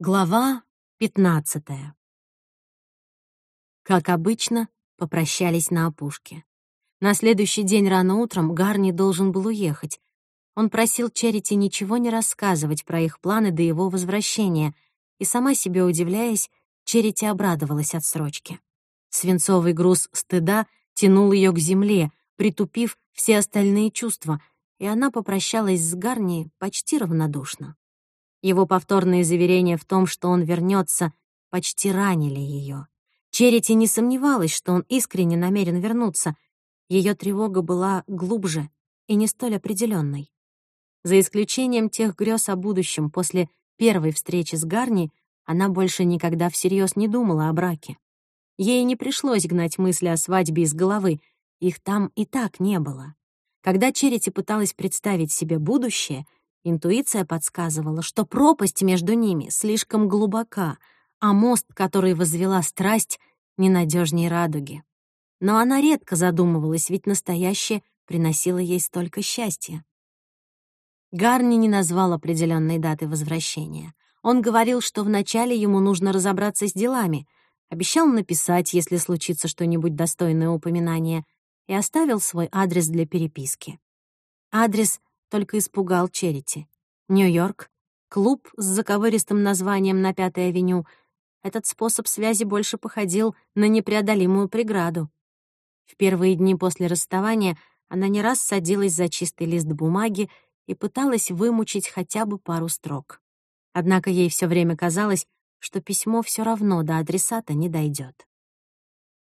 Глава пятнадцатая. Как обычно, попрощались на опушке. На следующий день рано утром Гарни должен был уехать. Он просил Черити ничего не рассказывать про их планы до его возвращения, и сама себе удивляясь, Черити обрадовалась отсрочке. Свинцовый груз стыда тянул ее к земле, притупив все остальные чувства, и она попрощалась с Гарни почти равнодушно. Его повторные заверения в том, что он вернется, почти ранили ее. Черити не сомневалась, что он искренне намерен вернуться. Ее тревога была глубже и не столь определенной. За исключением тех грез о будущем после первой встречи с Гарни, она больше никогда всерьез не думала о браке. Ей не пришлось гнать мысли о свадьбе из головы, их там и так не было. Когда Черити пыталась представить себе будущее — Интуиция подсказывала, что пропасть между ними слишком глубока, а мост, который возвела страсть, ненадежней радуги. Но она редко задумывалась, ведь настоящее приносило ей столько счастья. Гарни не назвал определенной даты возвращения. Он говорил, что вначале ему нужно разобраться с делами, обещал написать, если случится что-нибудь достойное упоминания, и оставил свой адрес для переписки. Адрес только испугал Черити. Нью-Йорк, клуб с заковыристым названием на Пятой авеню. Этот способ связи больше походил на непреодолимую преграду. В первые дни после расставания она не раз садилась за чистый лист бумаги и пыталась вымучить хотя бы пару строк. Однако ей все время казалось, что письмо все равно до адресата не дойдет.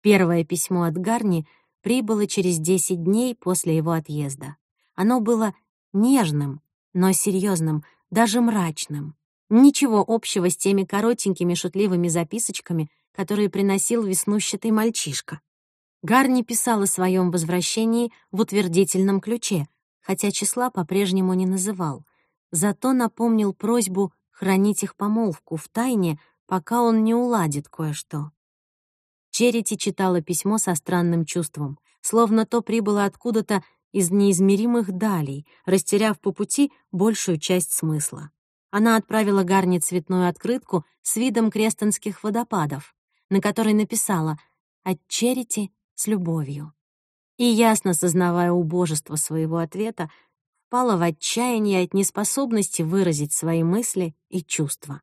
Первое письмо от Гарни прибыло через 10 дней после его отъезда. Оно было нежным, но серьезным, даже мрачным. Ничего общего с теми коротенькими шутливыми записочками, которые приносил веснущатый мальчишка. Гарни писал о своем возвращении в утвердительном ключе, хотя числа по-прежнему не называл. Зато напомнил просьбу хранить их помолвку в тайне, пока он не уладит кое-что. Черити читала письмо со странным чувством, словно то прибыло откуда-то из неизмеримых далей, растеряв по пути большую часть смысла. Она отправила Гарни цветную открытку с видом крестонских водопадов, на которой написала «От Черити с любовью». И, ясно сознавая убожество своего ответа, впала в отчаяние от неспособности выразить свои мысли и чувства.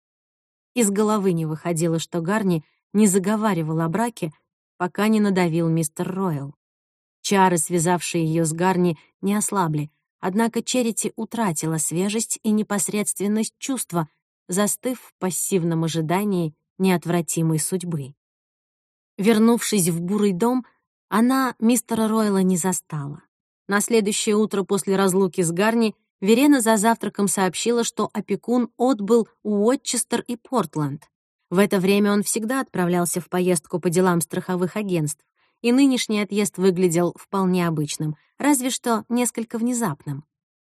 Из головы не выходило, что Гарни не заговаривал о браке, пока не надавил мистер Ройл. Чары, связавшие ее с Гарни, не ослабли, однако Черити утратила свежесть и непосредственность чувства, застыв в пассивном ожидании неотвратимой судьбы. Вернувшись в бурый дом, она мистера Ройла не застала. На следующее утро после разлуки с Гарни Верена за завтраком сообщила, что опекун отбыл Уотчестер и Портленд. В это время он всегда отправлялся в поездку по делам страховых агентств и нынешний отъезд выглядел вполне обычным, разве что несколько внезапным.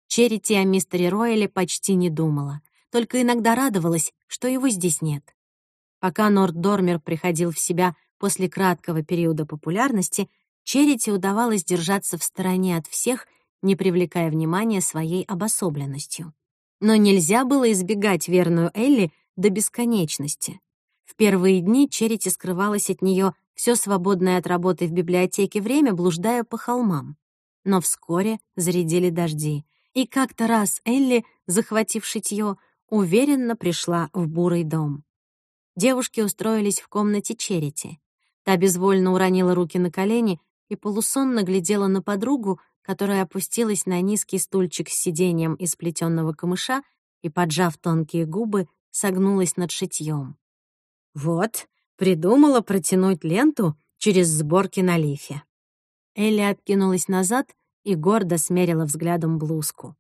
Черити о мистере Ройле почти не думала, только иногда радовалась, что его здесь нет. Пока Норд Дормер приходил в себя после краткого периода популярности, Черити удавалось держаться в стороне от всех, не привлекая внимания своей обособленностью. Но нельзя было избегать верную Элли до бесконечности. В первые дни Черити скрывалась от нее все свободное от работы в библиотеке время, блуждая по холмам. Но вскоре зарядили дожди, и как-то раз Элли, захватив шитьё, уверенно пришла в бурый дом. Девушки устроились в комнате Черити. Та безвольно уронила руки на колени и полусонно глядела на подругу, которая опустилась на низкий стульчик с сиденьем из плетённого камыша и, поджав тонкие губы, согнулась над шитьём. «Вот, Придумала протянуть ленту через сборки на лифе. Элли откинулась назад и гордо смерила взглядом блузку.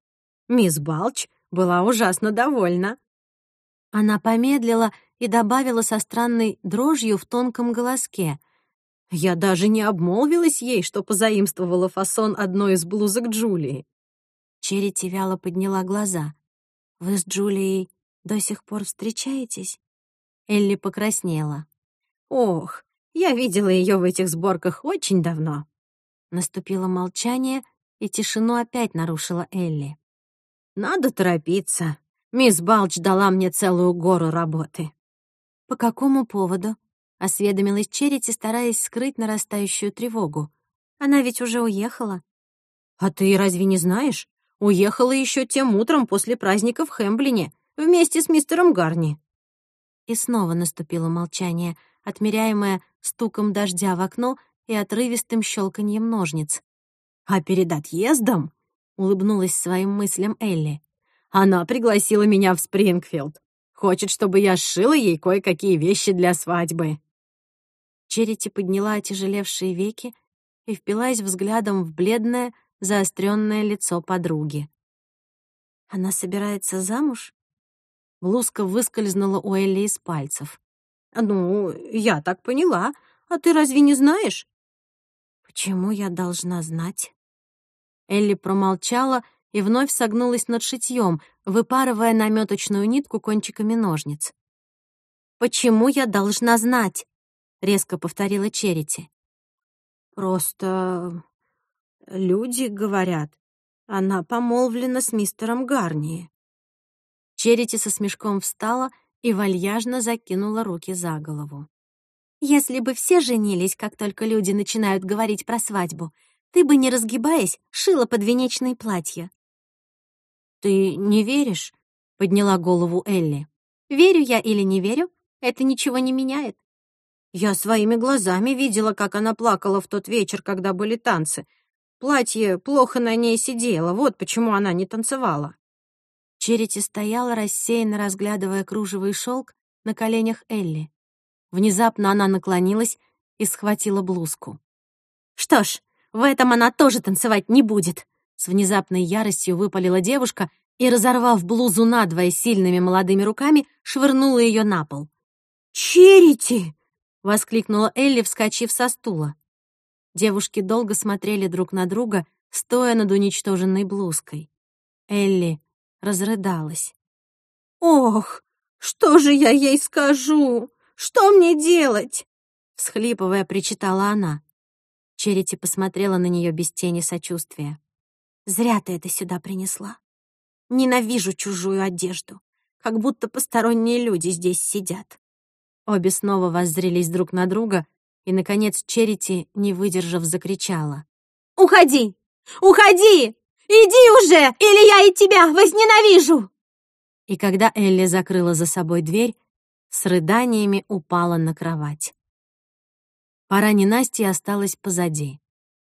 Мисс Балч была ужасно довольна. Она помедлила и добавила со странной дрожью в тонком голоске. «Я даже не обмолвилась ей, что позаимствовала фасон одной из блузок Джулии». Черити вяло подняла глаза. «Вы с Джулией до сих пор встречаетесь?» Элли покраснела. Ох, я видела ее в этих сборках очень давно. Наступило молчание, и тишину опять нарушила Элли. Надо торопиться. Мисс Балч дала мне целую гору работы». «По какому поводу?» — осведомилась Черити, стараясь скрыть нарастающую тревогу. «Она ведь уже уехала». «А ты разве не знаешь? Уехала еще тем утром после праздника в Хэмблине вместе с мистером Гарни». И снова наступило молчание, отмеряемое стуком дождя в окно и отрывистым щелканьем ножниц. «А перед отъездом», — улыбнулась своим мыслям Элли, «она пригласила меня в Спрингфилд. Хочет, чтобы я сшила ей кое-какие вещи для свадьбы». Черити подняла отяжелевшие веки и впилась взглядом в бледное, заостренное лицо подруги. «Она собирается замуж?» Блузка выскользнула у Элли из пальцев. «Ну, я так поняла. А ты разве не знаешь?» «Почему я должна знать?» Элли промолчала и вновь согнулась над шитьем, выпарывая наметочную нитку кончиками ножниц. «Почему я должна знать?» — резко повторила Черити. «Просто люди говорят, она помолвлена с мистером Гарни». Черити со смешком встала и вальяжно закинула руки за голову. «Если бы все женились, как только люди начинают говорить про свадьбу, ты бы, не разгибаясь, шила подвенечные платья». «Ты не веришь?» — подняла голову Элли. «Верю я или не верю, это ничего не меняет. Я своими глазами видела, как она плакала в тот вечер, когда были танцы. Платье плохо на ней сидело, вот почему она не танцевала». Черити стояла, рассеянно разглядывая кружевый шелк на коленях Элли. Внезапно она наклонилась и схватила блузку. «Что ж, в этом она тоже танцевать не будет!» С внезапной яростью выпалила девушка и, разорвав блузу надвое сильными молодыми руками, швырнула ее на пол. «Черити!» — воскликнула Элли, вскочив со стула. Девушки долго смотрели друг на друга, стоя над уничтоженной блузкой. Элли разрыдалась. «Ох, что же я ей скажу? Что мне делать?» Всхлипывая, причитала она. Черити посмотрела на нее без тени сочувствия. «Зря ты это сюда принесла. Ненавижу чужую одежду, как будто посторонние люди здесь сидят». Обе снова воззрелись друг на друга, и, наконец, Черити, не выдержав, закричала. «Уходи! Уходи! Иди уже, или я и тебя возненавижу!» И когда Элли закрыла за собой дверь, с рыданиями упала на кровать. Пора ненастья осталась позади.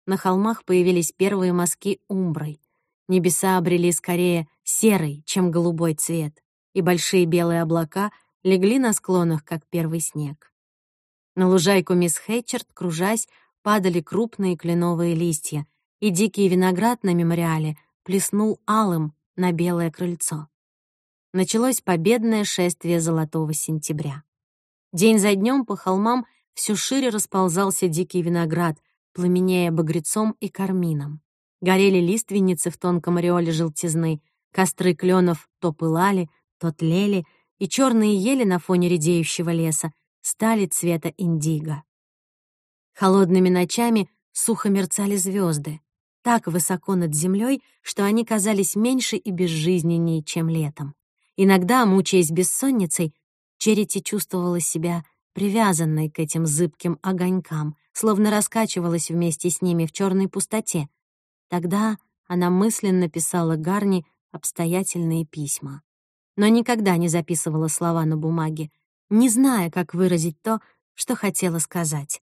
На холмах появились первые мазки умброй. Небеса обрели скорее серый, чем голубой цвет, и большие белые облака легли на склонах, как первый снег. На лужайку мисс Хэтчерт, кружась, падали крупные кленовые листья, и дикий виноград на мемориале плеснул алым на белое крыльцо. Началось победное шествие золотого сентября. День за днем по холмам все шире расползался дикий виноград, пламенея багрецом и кармином. Горели лиственницы в тонком ореоле желтизны, костры кленов то пылали, то тлели, и черные ели на фоне редеющего леса стали цвета индиго. Холодными ночами сухо мерцали звезды так высоко над землей, что они казались меньше и безжизненнее, чем летом. Иногда, мучаясь бессонницей, Черити чувствовала себя привязанной к этим зыбким огонькам, словно раскачивалась вместе с ними в черной пустоте. Тогда она мысленно писала Гарни обстоятельные письма. Но никогда не записывала слова на бумаге, не зная, как выразить то, что хотела сказать.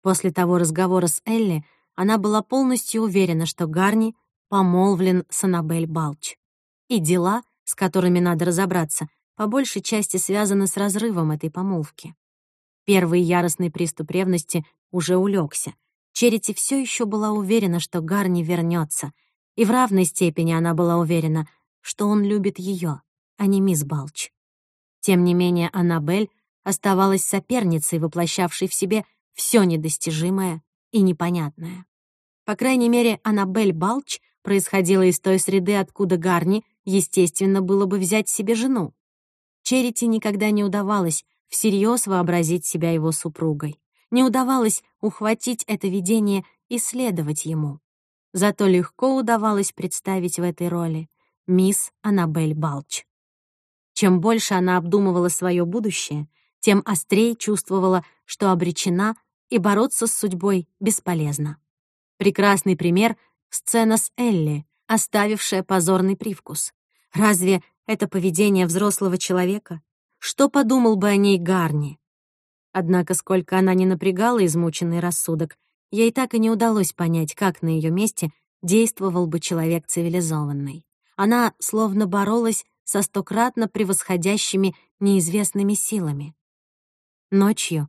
После того разговора с Элли она была полностью уверена, что Гарни помолвлен с Аннабель Балч. И дела, с которыми надо разобраться, по большей части связаны с разрывом этой помолвки. Первый яростный приступ ревности уже улегся. Черити все еще была уверена, что Гарни вернется, и в равной степени она была уверена, что он любит ее, а не мисс Балч. Тем не менее, Аннабель оставалась соперницей, воплощавшей в себе все недостижимое и непонятное. По крайней мере, Аннабель Балч происходила из той среды, откуда Гарни, естественно, было бы взять себе жену. Черити никогда не удавалось всерьез вообразить себя его супругой. Не удавалось ухватить это видение и следовать ему. Зато легко удавалось представить в этой роли мисс Аннабель Балч. Чем больше она обдумывала свое будущее, тем острее чувствовала, что обречена и бороться с судьбой бесполезно. Прекрасный пример — сцена с Элли, оставившая позорный привкус. Разве это поведение взрослого человека? Что подумал бы о ней Гарни? Однако, сколько она не напрягала измученный рассудок, ей так и не удалось понять, как на ее месте действовал бы человек цивилизованный. Она словно боролась со стократно превосходящими неизвестными силами. Ночью,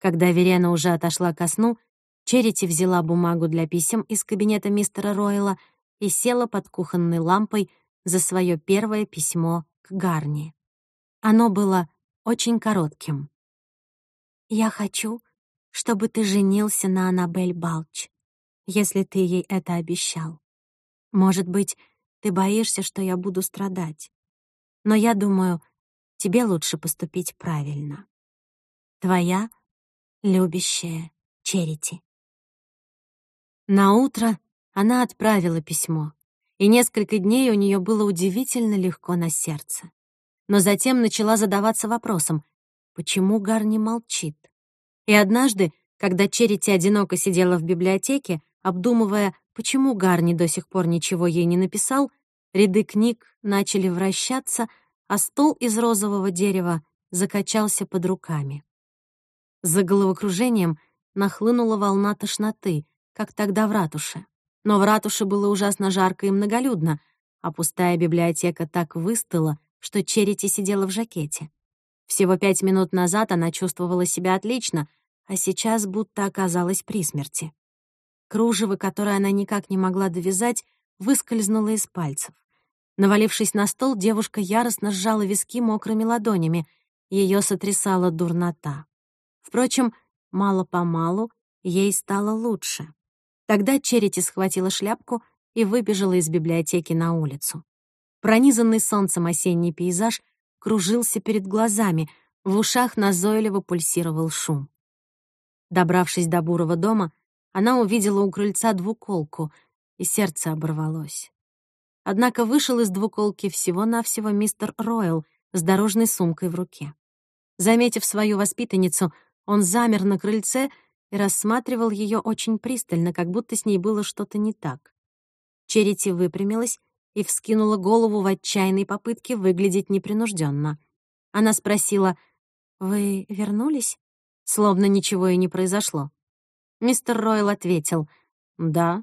когда Верена уже отошла ко сну, Черити взяла бумагу для писем из кабинета мистера Ройла и села под кухонной лампой за свое первое письмо к Гарни. Оно было очень коротким. «Я хочу, чтобы ты женился на Аннабель Балч, если ты ей это обещал. Может быть, ты боишься, что я буду страдать. Но я думаю, тебе лучше поступить правильно. Твоя любящая Черити». На утро она отправила письмо, и несколько дней у нее было удивительно легко на сердце. Но затем начала задаваться вопросом, почему Гарни молчит. И однажды, когда Черити одиноко сидела в библиотеке, обдумывая, почему Гарни до сих пор ничего ей не написал, ряды книг начали вращаться, а стол из розового дерева закачался под руками. За головокружением нахлынула волна тошноты, как тогда в ратуше. Но в ратуше было ужасно жарко и многолюдно, а пустая библиотека так выстыла, что Черити сидела в жакете. Всего пять минут назад она чувствовала себя отлично, а сейчас будто оказалась при смерти. Кружево, которое она никак не могла довязать, выскользнуло из пальцев. Навалившись на стол, девушка яростно сжала виски мокрыми ладонями. Ее сотрясала дурнота. Впрочем, мало-помалу ей стало лучше. Тогда Черити схватила шляпку и выбежала из библиотеки на улицу. Пронизанный солнцем осенний пейзаж кружился перед глазами, в ушах назойливо пульсировал шум. Добравшись до бурого дома, она увидела у крыльца двуколку, и сердце оборвалось. Однако вышел из двуколки всего-навсего мистер Ройл с дорожной сумкой в руке. Заметив свою воспитанницу, он замер на крыльце и рассматривал ее очень пристально, как будто с ней было что-то не так. Черити выпрямилась и вскинула голову в отчаянной попытке выглядеть непринужденно. Она спросила, «Вы вернулись?» Словно ничего и не произошло. Мистер Ройл ответил, «Да,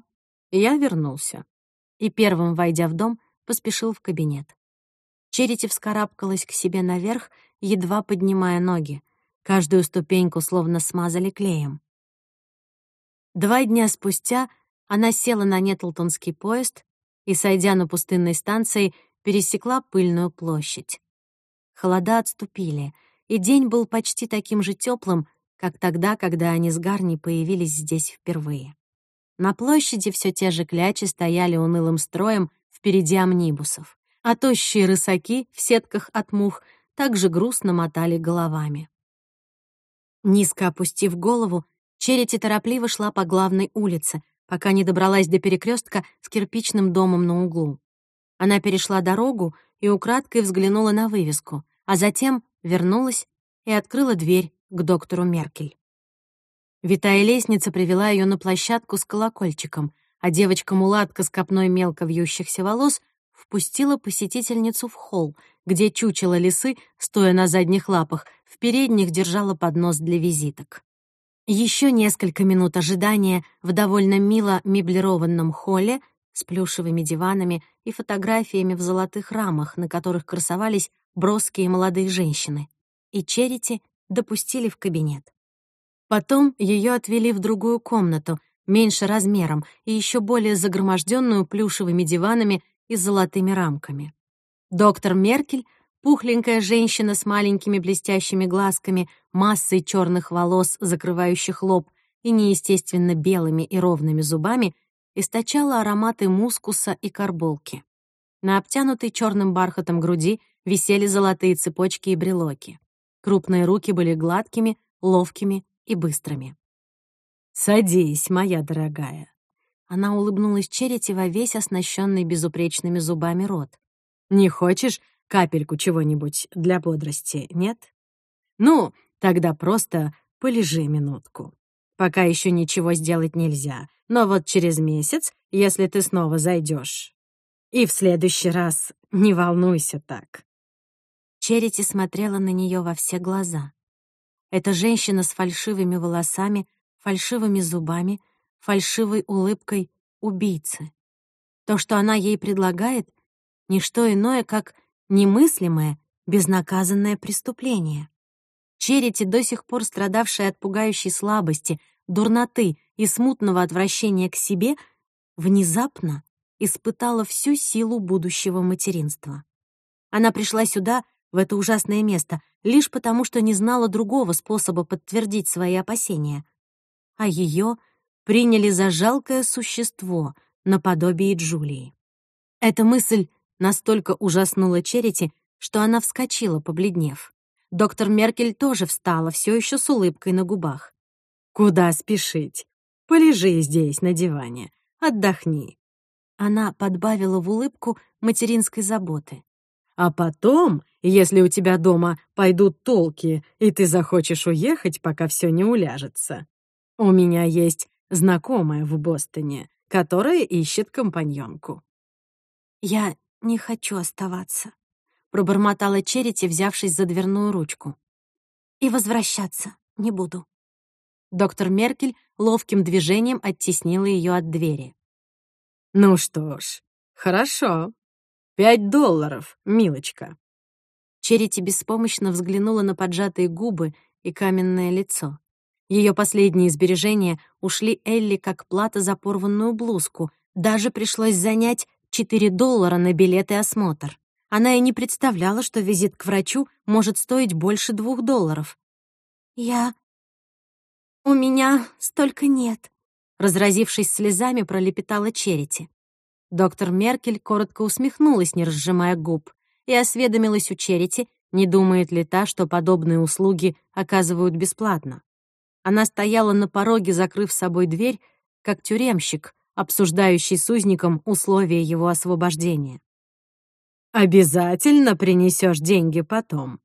я вернулся». И первым, войдя в дом, поспешил в кабинет. Черити вскарабкалась к себе наверх, едва поднимая ноги. Каждую ступеньку словно смазали клеем. Два дня спустя она села на Нетлтонский поезд и, сойдя на пустынной станции, пересекла пыльную площадь. Холода отступили, и день был почти таким же теплым, как тогда, когда они с Гарни появились здесь впервые. На площади все те же клячи стояли унылым строем впереди амнибусов, а тощие рысаки в сетках от мух также грустно мотали головами. Низко опустив голову, Черити торопливо шла по главной улице, пока не добралась до перекрестка с кирпичным домом на углу. Она перешла дорогу и украдкой взглянула на вывеску, а затем вернулась и открыла дверь к доктору Меркель. Витая лестница привела ее на площадку с колокольчиком, а девочка-мулатка с копной мелко вьющихся волос впустила посетительницу в холл, где чучело лисы, стоя на задних лапах, в передних держала поднос для визиток. Еще несколько минут ожидания в довольно мило меблированном холле с плюшевыми диванами и фотографиями в золотых рамах, на которых красовались броские молодые женщины. И Черити допустили в кабинет. Потом ее отвели в другую комнату, меньше размером и еще более загроможденную плюшевыми диванами и золотыми рамками. Доктор Меркель Пухленькая женщина с маленькими блестящими глазками, массой черных волос, закрывающих лоб, и неестественно белыми и ровными зубами, источала ароматы мускуса и карболки. На обтянутой черным бархатом груди висели золотые цепочки и брелоки. Крупные руки были гладкими, ловкими и быстрыми. «Садись, моя дорогая». Она улыбнулась Черити во весь оснащенный безупречными зубами рот. «Не хочешь Капельку чего-нибудь для бодрости, нет? Ну, тогда просто полежи минутку. Пока еще ничего сделать нельзя, но вот через месяц, если ты снова зайдешь, и в следующий раз не волнуйся так. Черити смотрела на нее во все глаза. Эта женщина с фальшивыми волосами, фальшивыми зубами, фальшивой улыбкой убийцы. То, что она ей предлагает, — ничто иное, как немыслимое, безнаказанное преступление. Черити, до сих пор страдавшая от пугающей слабости, дурноты и смутного отвращения к себе, внезапно испытала всю силу будущего материнства. Она пришла сюда, в это ужасное место, лишь потому, что не знала другого способа подтвердить свои опасения. А ее приняли за жалкое существо наподобие Джулии. Эта мысль настолько ужаснула Черити, что она вскочила, побледнев. Доктор Меркель тоже встала, все еще с улыбкой на губах. «Куда спешить? Полежи здесь, на диване. Отдохни». Она подбавила в улыбку материнской заботы. «А потом, если у тебя дома пойдут толки, и ты захочешь уехать, пока все не уляжется, у меня есть знакомая в Бостоне, которая ищет компаньонку». «Я не хочу оставаться», пробормотала Черити, взявшись за дверную ручку. «И возвращаться не буду». Доктор Меркель ловким движением оттеснила ее от двери. «Ну что ж, хорошо. Пять долларов, милочка». Черити беспомощно взглянула на поджатые губы и каменное лицо. Ее последние сбережения ушли Элли как плата за порванную блузку. Даже пришлось занять 4 доллара на билет и осмотр. Она и не представляла, что визит к врачу может стоить больше двух долларов. «Я... у меня столько нет», — разразившись слезами, пролепетала Черити. Доктор Меркель коротко усмехнулась, не разжимая губ, и осведомилась у Черити, не думает ли та, что подобные услуги оказывают бесплатно. Она стояла на пороге, закрыв собой дверь, как тюремщик, обсуждающий с узником условия его освобождения. Обязательно принесешь деньги потом.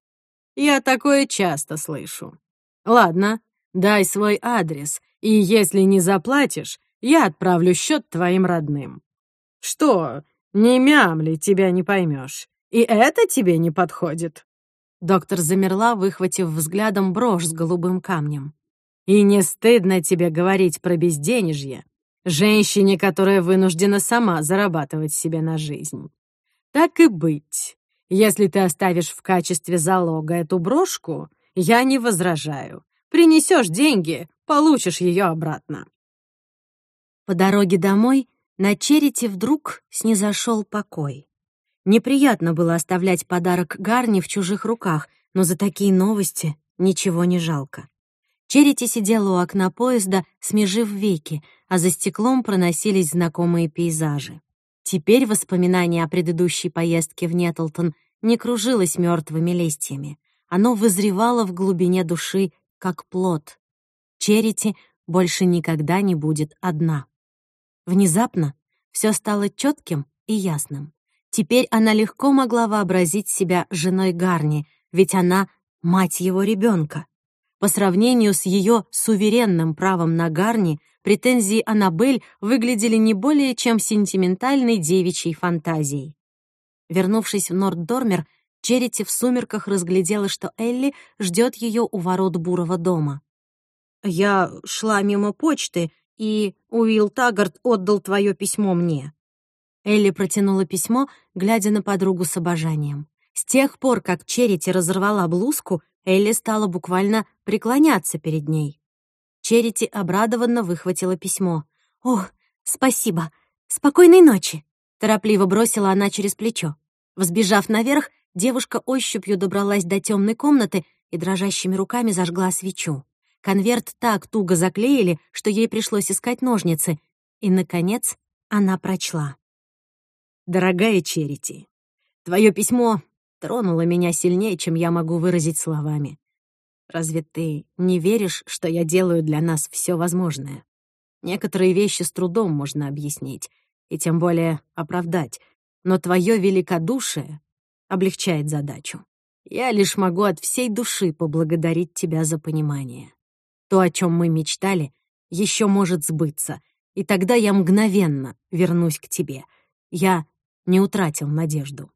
Я такое часто слышу. Ладно, дай свой адрес, и если не заплатишь, я отправлю счет твоим родным. Что, не мямли, тебя не поймешь. И это тебе не подходит. Доктор замерла, выхватив взглядом брошь с голубым камнем. И не стыдно тебе говорить про безденежье, женщине, которая вынуждена сама зарабатывать себе на жизнь. Так и быть. Если ты оставишь в качестве залога эту брошку, я не возражаю. Принесешь деньги, получишь ее обратно. По дороге домой на Черити вдруг снизошел покой. Неприятно было оставлять подарок Гарни в чужих руках, но за такие новости ничего не жалко. Черити сидела у окна поезда, смежив веки, а за стеклом проносились знакомые пейзажи. Теперь воспоминание о предыдущей поездке в Нетлтон не кружилось мертвыми листьями. Оно вызревало в глубине души, как плод. Черити больше никогда не будет одна. Внезапно все стало четким и ясным. Теперь она легко могла вообразить себя женой Гарни, ведь она — мать его ребенка. По сравнению с ее суверенным правом на Гарни — претензии Аннабель выглядели не более чем сентиментальной девичьей фантазией. Вернувшись в Норддормер, Черити в сумерках разглядела, что Элли ждет ее у ворот бурого дома. «Я шла мимо почты, и Уилл Таггарт отдал твое письмо мне». Элли протянула письмо, глядя на подругу с обожанием. С тех пор, как Черити разорвала блузку, Элли стала буквально преклоняться перед ней. Черити обрадованно выхватила письмо. «О, спасибо! Спокойной ночи!» Торопливо бросила она через плечо. Взбежав наверх, девушка ощупью добралась до темной комнаты и дрожащими руками зажгла свечу. Конверт так туго заклеили, что ей пришлось искать ножницы. И, наконец, она прочла. «Дорогая Черити, твое письмо тронуло меня сильнее, чем я могу выразить словами. Разве ты не веришь, что я делаю для нас все возможное? Некоторые вещи с трудом можно объяснить, и тем более оправдать, но твое великодушие облегчает задачу. Я лишь могу от всей души поблагодарить тебя за понимание. То, о чем мы мечтали, еще может сбыться, и тогда я мгновенно вернусь к тебе. Я не утратил надежду.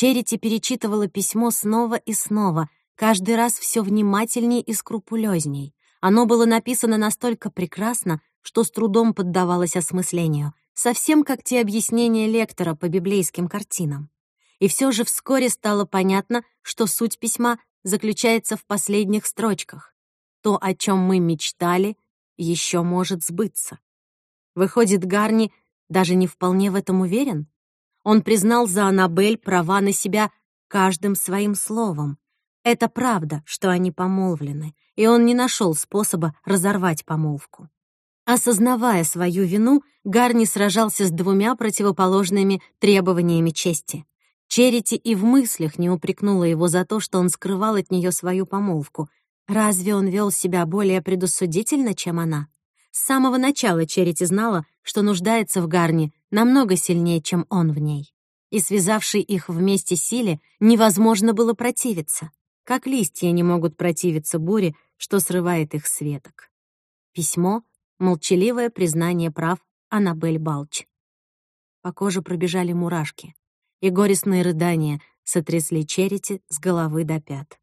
Черити перечитывала письмо снова и снова, каждый раз все внимательней и скрупулезней. Оно было написано настолько прекрасно, что с трудом поддавалось осмыслению, совсем как те объяснения лектора по библейским картинам. И все же вскоре стало понятно, что суть письма заключается в последних строчках. То, о чем мы мечтали, еще может сбыться. Выходит, Гарни даже не вполне в этом уверен? Он признал за Аннабель права на себя каждым своим словом. Это правда, что они помолвлены, и он не нашел способа разорвать помолвку. Осознавая свою вину, Гарни сражался с двумя противоположными требованиями чести. Черити и в мыслях не упрекнула его за то, что он скрывал от нее свою помолвку. Разве он вел себя более предусудительно, чем она? С самого начала Черити знала, что нуждается в Гарни намного сильнее, чем он в ней. И связавшей их вместе силе невозможно было противиться, как листья не могут противиться буре, что срывает их с веток. Письмо — молчаливое признание прав Аннабель Балч. По коже пробежали мурашки, и горестные рыдания сотрясли Черити с головы до пят.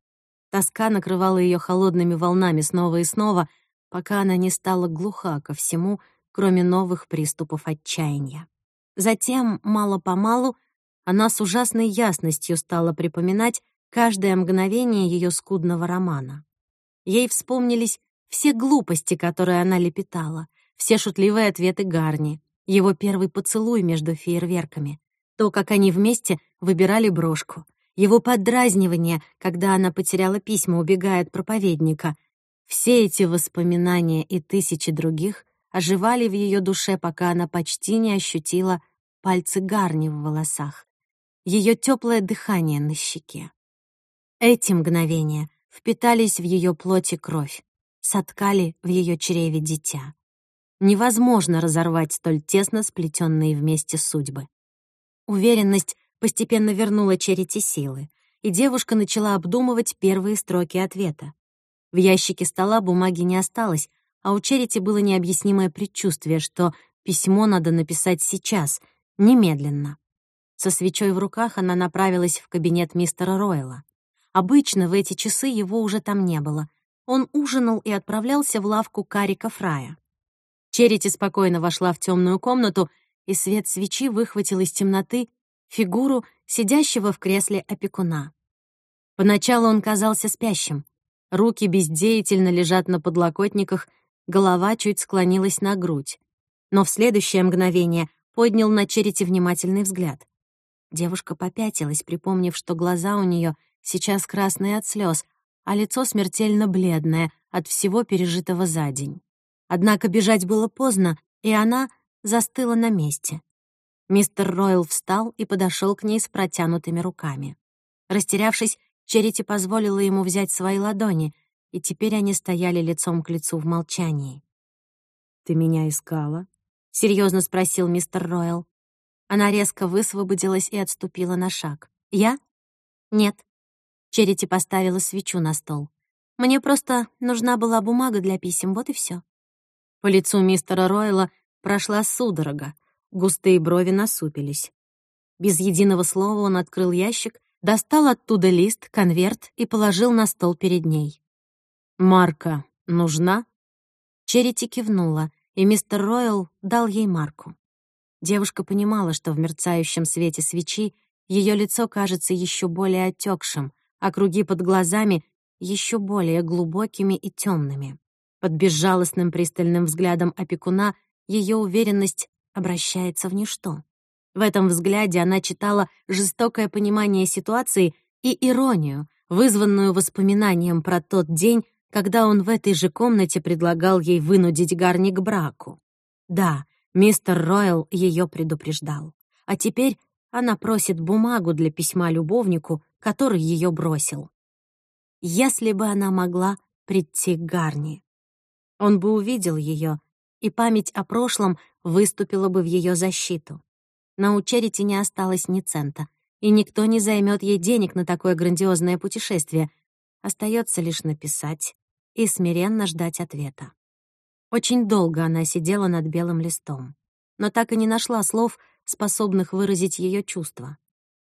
Тоска накрывала ее холодными волнами снова и снова, пока она не стала глуха ко всему, кроме новых приступов отчаяния. Затем, мало-помалу, она с ужасной ясностью стала припоминать каждое мгновение ее скудного романа. Ей вспомнились все глупости, которые она лепетала, все шутливые ответы Гарни, его первый поцелуй между фейерверками, то, как они вместе выбирали брошку, его поддразнивание, когда она потеряла письма, убегая от проповедника, все эти воспоминания и тысячи других оживали в ее душе, пока она почти не ощутила пальцы гарни в волосах, ее теплое дыхание на щеке. Эти мгновения впитались в ее плоть и кровь, соткали в ее чреве дитя. Невозможно разорвать столь тесно сплетенные вместе судьбы. Уверенность постепенно вернула Черити силы, и девушка начала обдумывать первые строки ответа. В ящике стола бумаги не осталось, а у Черити было необъяснимое предчувствие, что письмо надо написать сейчас, немедленно. Со свечой в руках она направилась в кабинет мистера Ройла. Обычно в эти часы его уже там не было. Он ужинал и отправлялся в лавку Карика Фрая. Черити спокойно вошла в темную комнату, и свет свечи выхватил из темноты фигуру сидящего в кресле опекуна. Поначалу он казался спящим, Руки бездеятельно лежат на подлокотниках, голова чуть склонилась на грудь. Но в следующее мгновение поднял на Черити внимательный взгляд. Девушка попятилась, припомнив, что глаза у нее сейчас красные от слез, а лицо смертельно бледное от всего пережитого за день. Однако бежать было поздно, и она застыла на месте. Мистер Ройл встал и подошел к ней с протянутыми руками. Растерявшись, Черити позволила ему взять свои ладони, и теперь они стояли лицом к лицу в молчании. «Ты меня искала?» — серьезно спросил мистер Ройл. Она резко высвободилась и отступила на шаг. «Я? Нет». Черити поставила свечу на стол. «Мне просто нужна была бумага для писем, вот и все. По лицу мистера Ройла прошла судорога, густые брови насупились. Без единого слова он открыл ящик достал оттуда лист, конверт и положил на стол перед ней. «Марка нужна?» Черити кивнула, и мистер Ройл дал ей марку. Девушка понимала, что в мерцающем свете свечи ее лицо кажется еще более отекшим, а круги под глазами еще более глубокими и темными. Под безжалостным пристальным взглядом опекуна ее уверенность обращается в ничто. В этом взгляде она читала жестокое понимание ситуации и иронию, вызванную воспоминанием про тот день, когда он в этой же комнате предлагал ей вынудить Гарни к браку. Да, мистер Ройл ее предупреждал. А теперь она просит бумагу для письма любовнику, который ее бросил. Если бы она могла прийти к Гарни, он бы увидел ее, и память о прошлом выступила бы в ее защиту но у Черити не осталось ни цента. и никто не займет ей денег на такое грандиозное путешествие. Остается лишь написать и смиренно ждать ответа. Очень долго она сидела над белым листом, но так и не нашла слов, способных выразить ее чувства.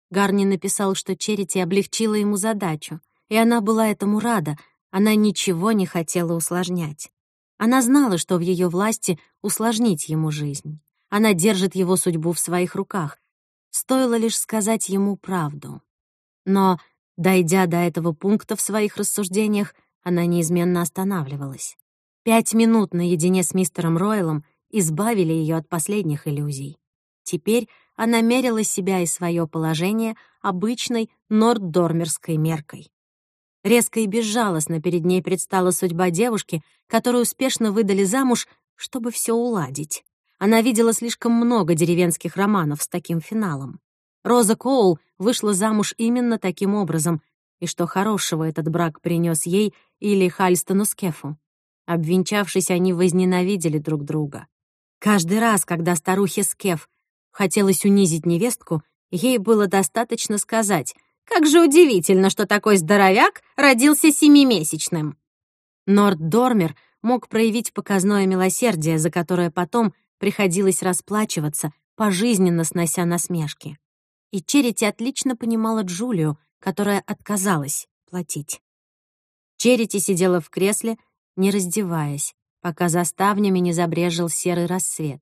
Гарни написал, что Черити облегчила ему задачу, и она была этому рада, она ничего не хотела усложнять. Она знала, что в ее власти усложнить ему жизнь. Она держит его судьбу в своих руках. Стоило лишь сказать ему правду. Но, дойдя до этого пункта в своих рассуждениях, она неизменно останавливалась. Пять минут наедине с мистером Ройлом избавили ее от последних иллюзий. Теперь она мерила себя и свое положение обычной норддормерской меркой. Резко и безжалостно перед ней предстала судьба девушки, которую успешно выдали замуж, чтобы все уладить. Она видела слишком много деревенских романов с таким финалом. Роза Коул вышла замуж именно таким образом, и что хорошего этот брак принес ей или Хальстону Скефу. Обвенчавшись, они возненавидели друг друга. Каждый раз, когда старухе Скеф хотелось унизить невестку, ей было достаточно сказать — как же удивительно, что такой здоровяк родился семимесячным. Норд Дормер мог проявить показное милосердие, за которое потом приходилось расплачиваться, пожизненно снося насмешки. И Черити отлично понимала Джулию, которая отказалась платить. Черити сидела в кресле, не раздеваясь, пока за ставнями не забрежил серый рассвет.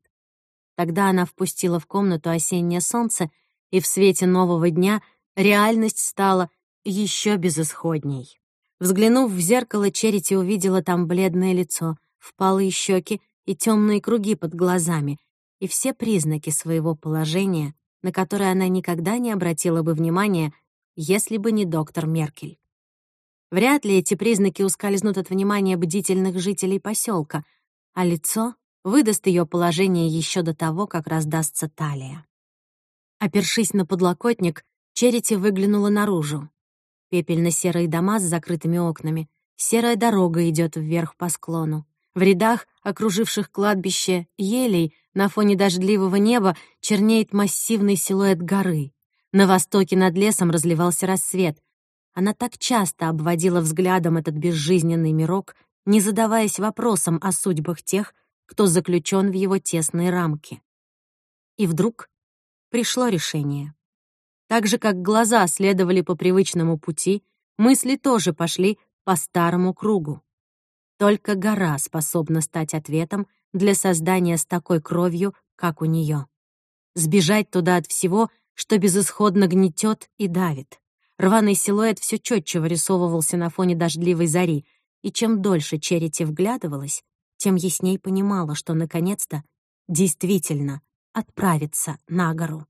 Тогда она впустила в комнату осеннее солнце, и в свете нового дня — реальность стала еще безысходней. Взглянув в зеркало, Черити увидела там бледное лицо, впалые щеки и темные круги под глазами, и все признаки своего положения, на которые она никогда не обратила бы внимания, если бы не доктор Меркель. Вряд ли эти признаки ускользнут от внимания бдительных жителей поселка, а лицо выдаст ее положение еще до того, как раздастся талия. Опершись на подлокотник, Черити выглянула наружу. Пепельно-серые дома с закрытыми окнами. Серая дорога идет вверх по склону. В рядах, окруживших кладбище елей, на фоне дождливого неба чернеет массивный силуэт горы. На востоке над лесом разливался рассвет. Она так часто обводила взглядом этот безжизненный мирок, не задаваясь вопросом о судьбах тех, кто заключен в его тесные рамки. И вдруг пришло решение. Так же, как глаза следовали по привычному пути, мысли тоже пошли по старому кругу. Только гора способна стать ответом для создания с такой кровью, как у нее. Сбежать туда от всего, что безысходно гнетет и давит. Рваный силуэт все четче вырисовывался на фоне дождливой зари, и чем дольше Черити вглядывалась, тем ясней понимала, что наконец-то действительно отправится на гору.